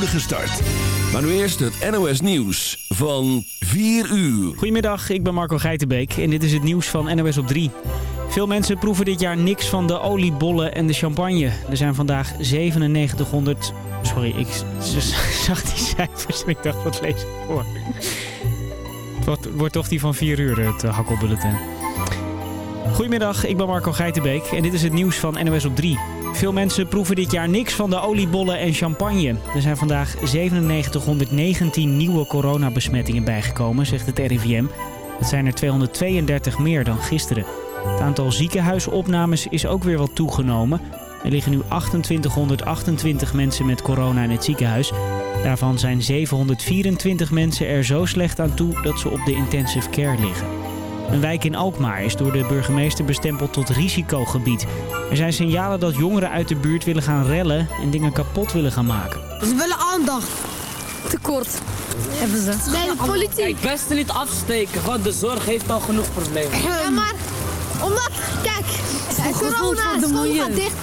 spoedige start. Maar nu eerst het NOS Nieuws van 4 uur. Goedemiddag, ik ben Marco Geitenbeek en dit is het nieuws van NOS op 3. Veel mensen proeven dit jaar niks van de oliebollen en de champagne. Er zijn vandaag 9700... Sorry, ik zag die cijfers en ik dacht, wat lees ik voor? Het wordt toch die van 4 uur, het uh, hakkelbulletin. Goedemiddag, ik ben Marco Geitenbeek en dit is het nieuws van NOS op 3. Veel mensen proeven dit jaar niks van de oliebollen en champagne. Er zijn vandaag 9719 nieuwe coronabesmettingen bijgekomen, zegt het RIVM. Dat zijn er 232 meer dan gisteren. Het aantal ziekenhuisopnames is ook weer wat toegenomen. Er liggen nu 2828 mensen met corona in het ziekenhuis. Daarvan zijn 724 mensen er zo slecht aan toe dat ze op de intensive care liggen. Een wijk in Alkmaar is door de burgemeester bestempeld tot risicogebied. Er zijn signalen dat jongeren uit de buurt willen gaan rellen en dingen kapot willen gaan maken. Ze willen aandacht. Tekort. Hebben ze. Nee, de politie. Het beste niet afsteken, want de zorg heeft al genoeg problemen. Ja, maar omdat, kijk, corona, de school gaat dicht.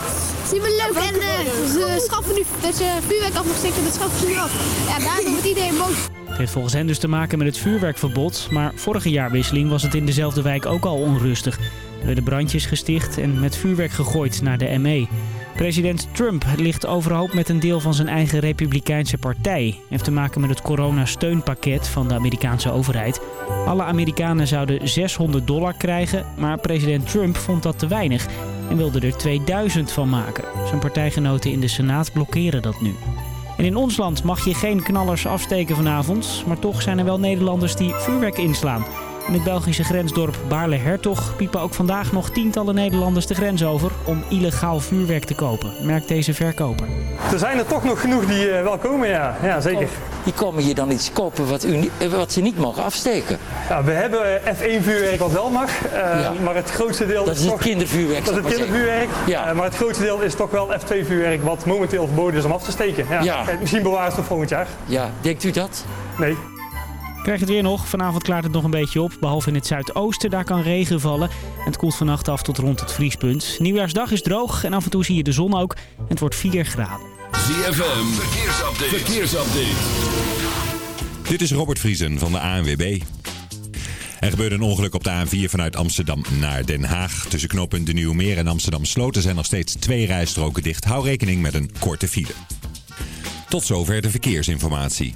Zien we leuk en uh, ze schaffen nu dat ze vuurwerk af mag steken, dat schaffen ze nu af. Ja, daarom wordt iedereen boos. Het heeft volgens hen dus te maken met het vuurwerkverbod. Maar vorige jaarwisseling was het in dezelfde wijk ook al onrustig. Er werden brandjes gesticht en met vuurwerk gegooid naar de ME. President Trump ligt overhoop met een deel van zijn eigen republikeinse partij. Heeft te maken met het coronasteunpakket van de Amerikaanse overheid. Alle Amerikanen zouden 600 dollar krijgen, maar president Trump vond dat te weinig en wilde er 2000 van maken. Zijn partijgenoten in de Senaat blokkeren dat nu. En in ons land mag je geen knallers afsteken vanavond, maar toch zijn er wel Nederlanders die vuurwerk inslaan. In het Belgische grensdorp Baarle-Hertog piepen ook vandaag nog tientallen Nederlanders de grens over om illegaal vuurwerk te kopen, merkt deze verkoper. Er zijn er toch nog genoeg die uh, wel komen, ja. ja zeker. Die komen hier dan iets kopen wat, u, wat ze niet mogen afsteken. Ja, we hebben F1 vuurwerk wat wel mag, uh, ja. maar het grootste deel dat is, is het kindervuurwerk. Dat is het kindervuurwerk, ja. Uh, maar het grootste deel is toch wel F2 vuurwerk wat momenteel verboden is om af te steken. Ja. ja. Misschien bewaren ze het volgend jaar. Ja, denkt u dat? Nee. Krijg het weer nog. Vanavond klaart het nog een beetje op. Behalve in het zuidoosten, daar kan regen vallen. En het koelt vannacht af tot rond het vriespunt. Nieuwjaarsdag is droog en af en toe zie je de zon ook. En het wordt 4 graden. ZFM, verkeersupdate. verkeersupdate. Dit is Robert Vriesen van de ANWB. Er gebeurde een ongeluk op de A4 vanuit Amsterdam naar Den Haag. Tussen knooppunt De Nieuwe Meer en Amsterdam Sloten zijn nog steeds twee rijstroken dicht. Hou rekening met een korte file. Tot zover de verkeersinformatie.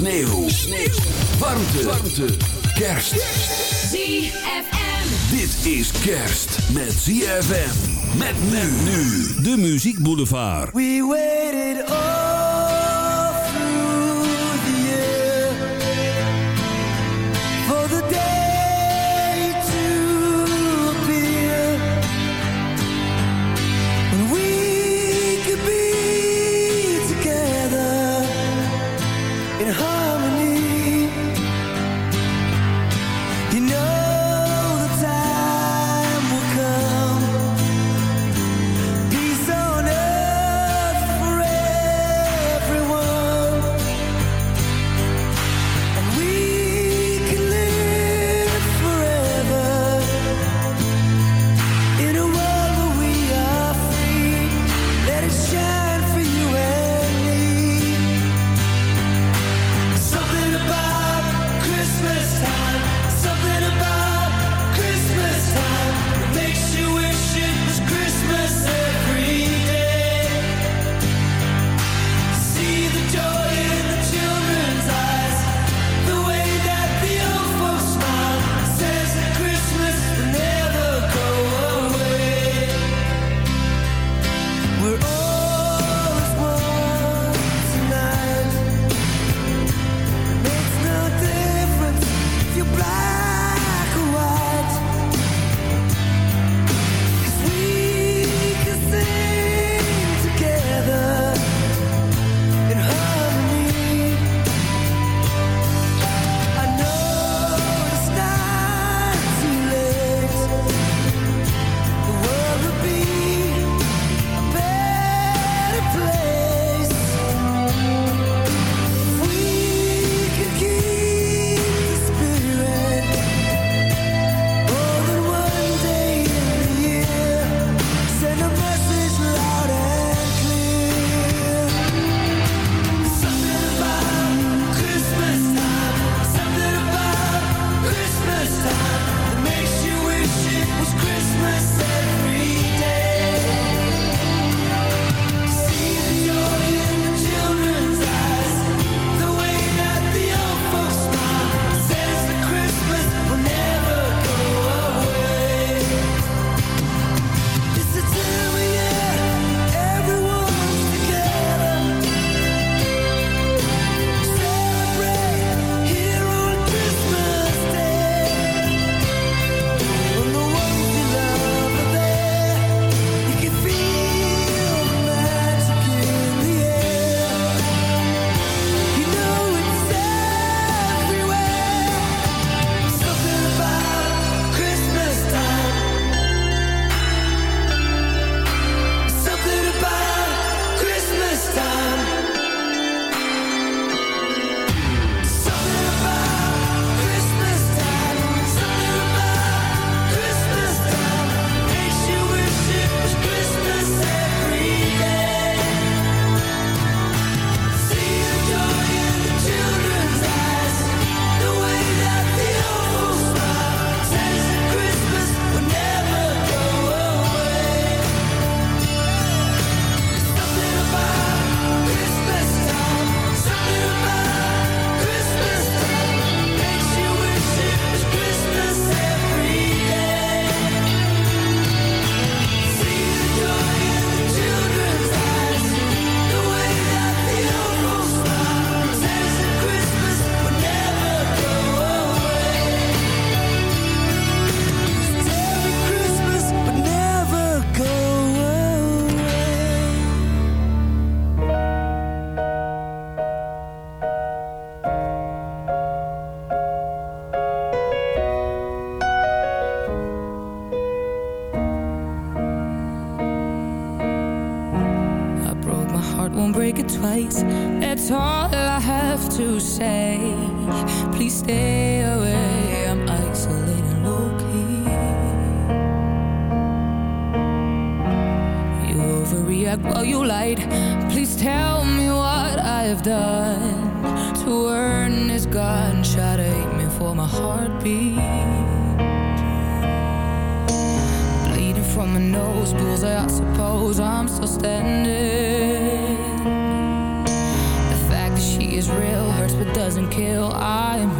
Sneeuw. Sneeuw. Warmte. Warmte. Kerst. ZFM. Dit is kerst met ZFM. Met men nu. De Muziek Boulevard. We waited all kill. I'm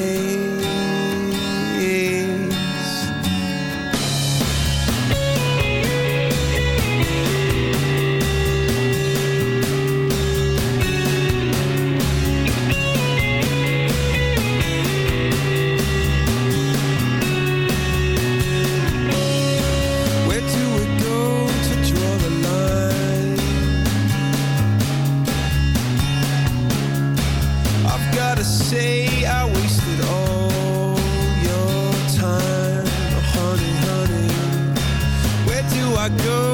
I go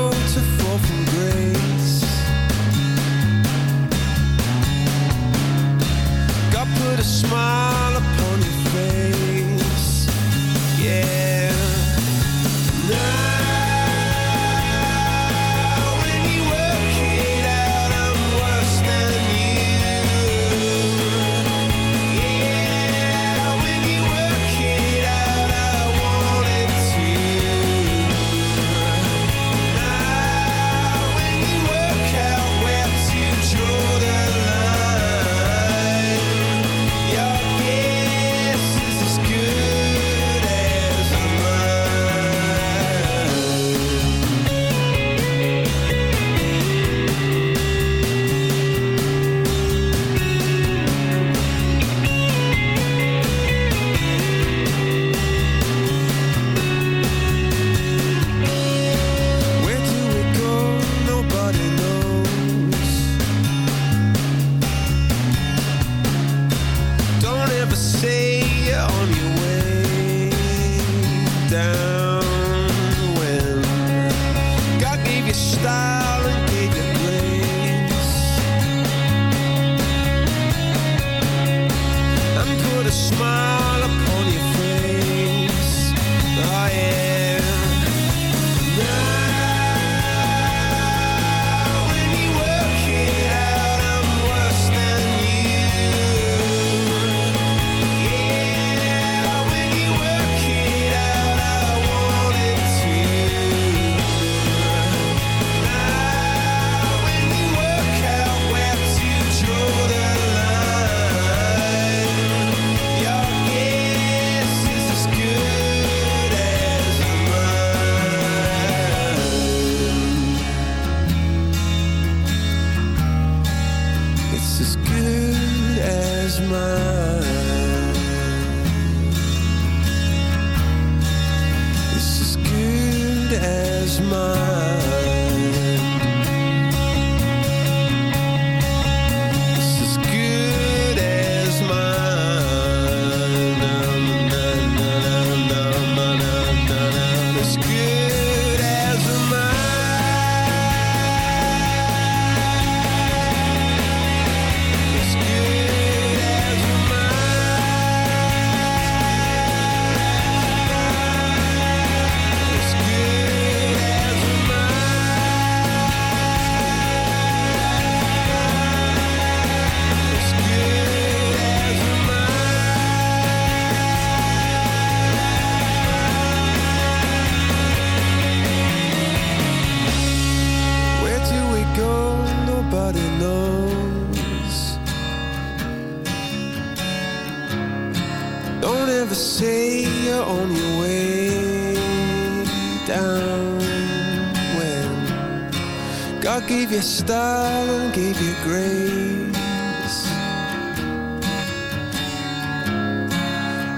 lived give you grace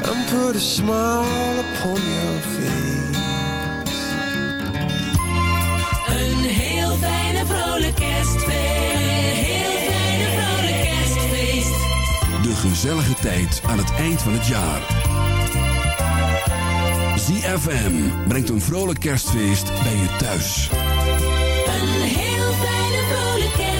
and put a smile upon your face. Een heel fijne vrolijk kerstfeest. Heel fijne vrolijk kerstfeest. De gezellige tijd aan het eind van het jaar. ZFM brengt een vrolijk kerstfeest bij je thuis. Een vrolijk en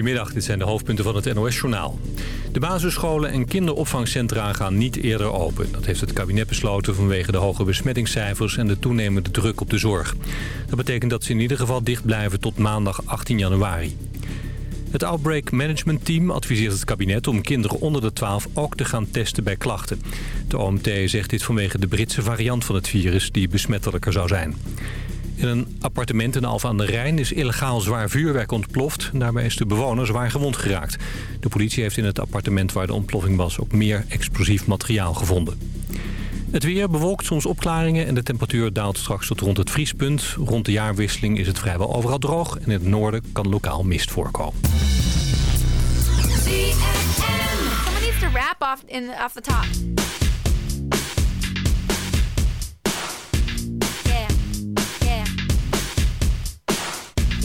Goedemiddag, dit zijn de hoofdpunten van het NOS-journaal. De basisscholen en kinderopvangcentra gaan niet eerder open. Dat heeft het kabinet besloten vanwege de hoge besmettingscijfers... en de toenemende druk op de zorg. Dat betekent dat ze in ieder geval dicht blijven tot maandag 18 januari. Het Outbreak Management Team adviseert het kabinet om kinderen onder de 12 ook te gaan testen bij klachten. De OMT zegt dit vanwege de Britse variant van het virus die besmettelijker zou zijn. In een appartement in Alphen aan de Rijn is illegaal zwaar vuurwerk ontploft. Daarbij is de bewoner zwaar gewond geraakt. De politie heeft in het appartement waar de ontploffing was ook meer explosief materiaal gevonden. Het weer bewolkt soms opklaringen en de temperatuur daalt straks tot rond het vriespunt. Rond de jaarwisseling is het vrijwel overal droog en in het noorden kan lokaal mist voorkomen. Someone needs to rap off in off the top.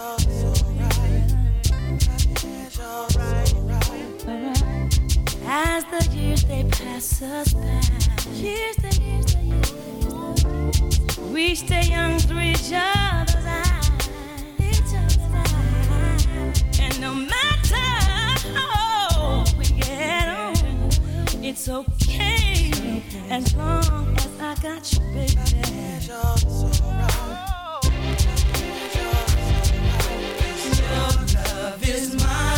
As the years they pass us by, we stay young through each other's eyes, and no matter how we get okay, it's okay. as long as I got you, baby. Just mine.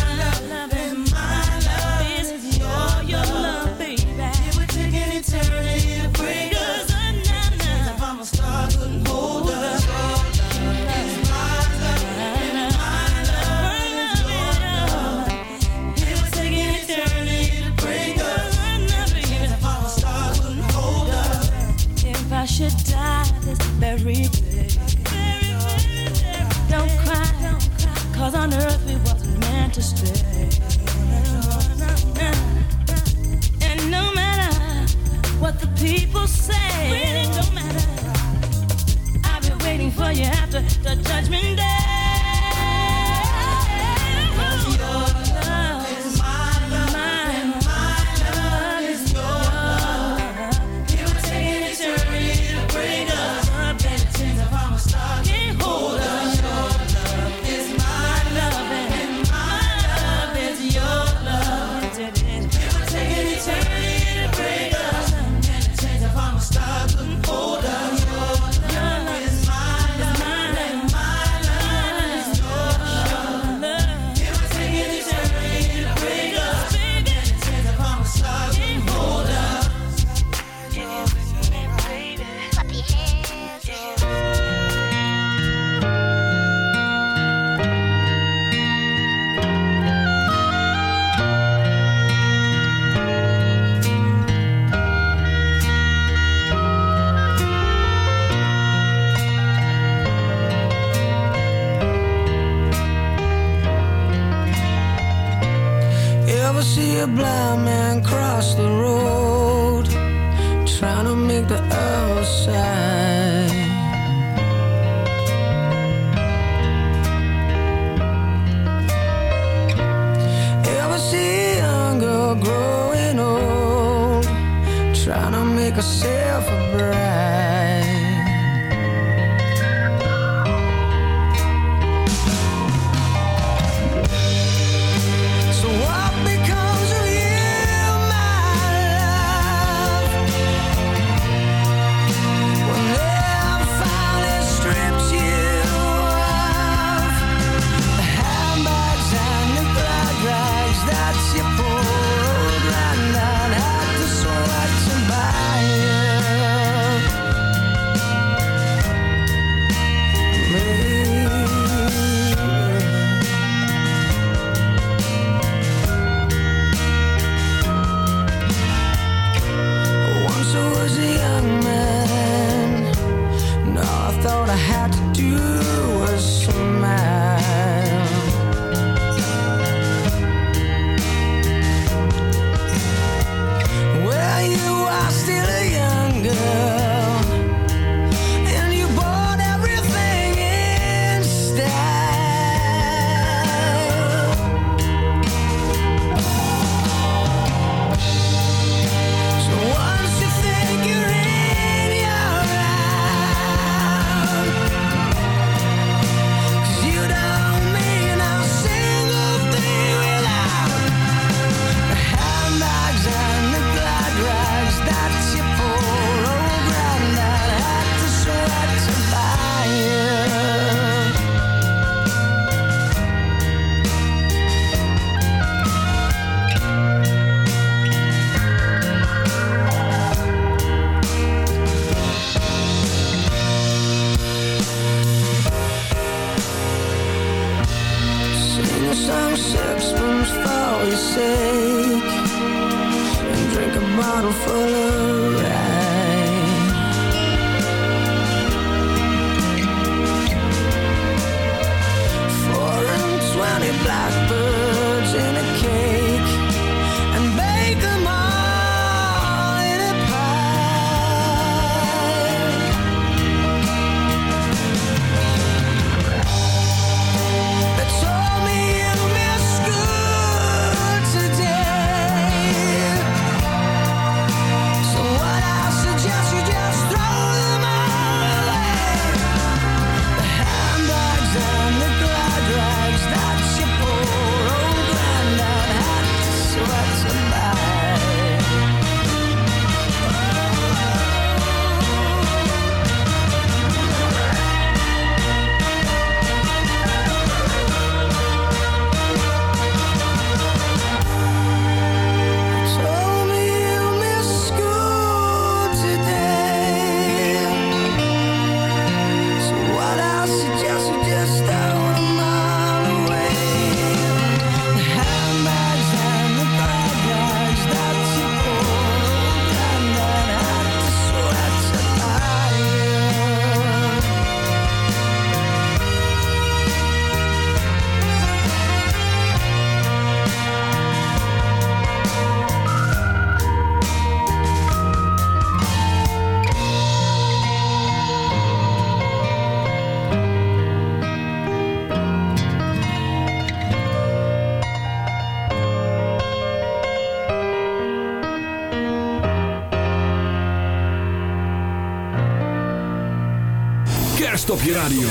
op je radio.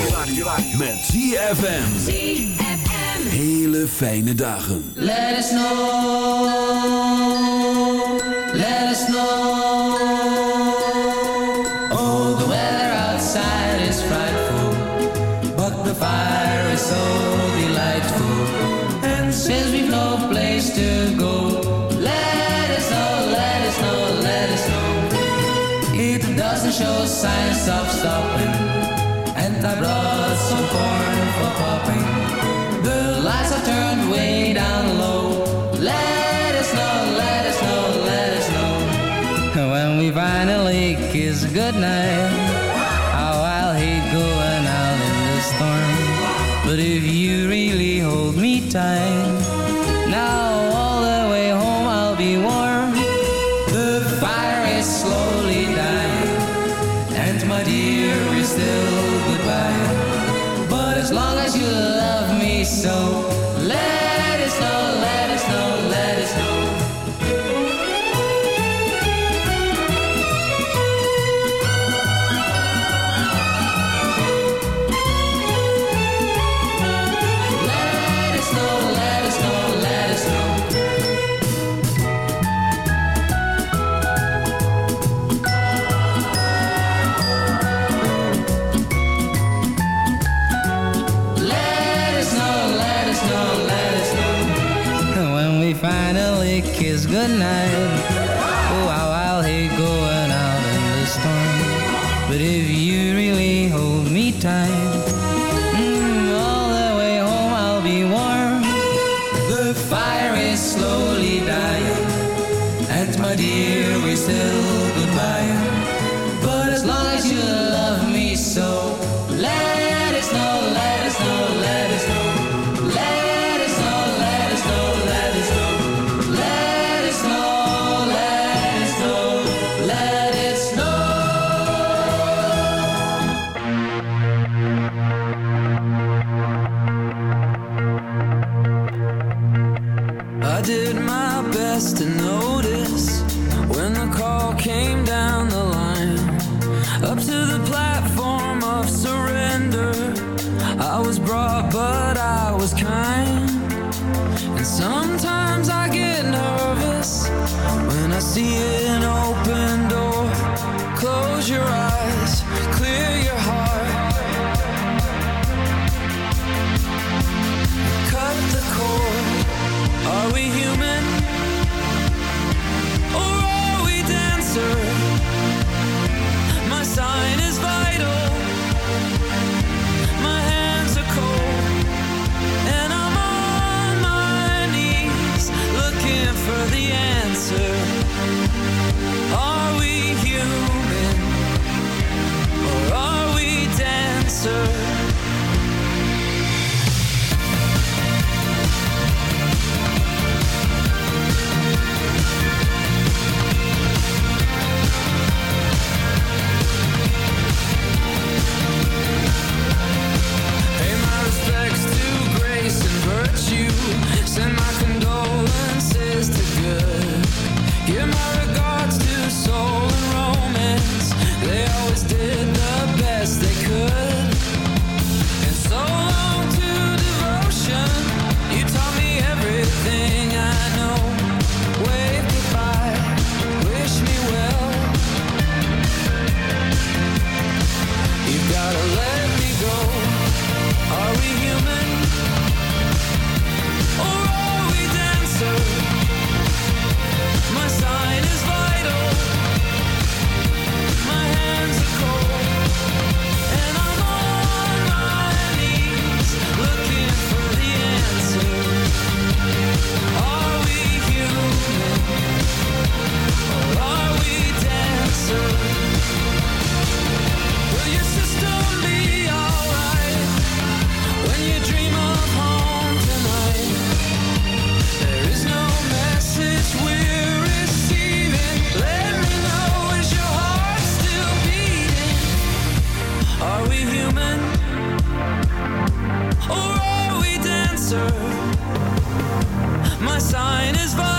Met ZFM. Hele fijne dagen. Let us know. midnight. How I'll hate going out in the storm. But if you really hold me tight, now all the way home I'll be warm. The fire is slowly dying, and my dear is still goodbye. But as long as you love me so, let answer. My sign is violent.